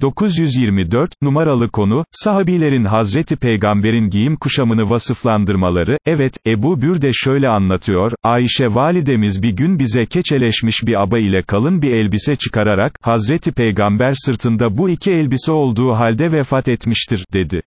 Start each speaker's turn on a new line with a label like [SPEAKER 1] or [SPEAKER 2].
[SPEAKER 1] 924, numaralı konu, sahabilerin Hazreti Peygamber'in giyim kuşamını vasıflandırmaları, evet, Ebu Bürde şöyle anlatıyor, Ayşe validemiz bir gün bize keçeleşmiş bir aba ile kalın bir elbise çıkararak, Hazreti Peygamber sırtında bu iki elbise olduğu halde vefat etmiştir, dedi.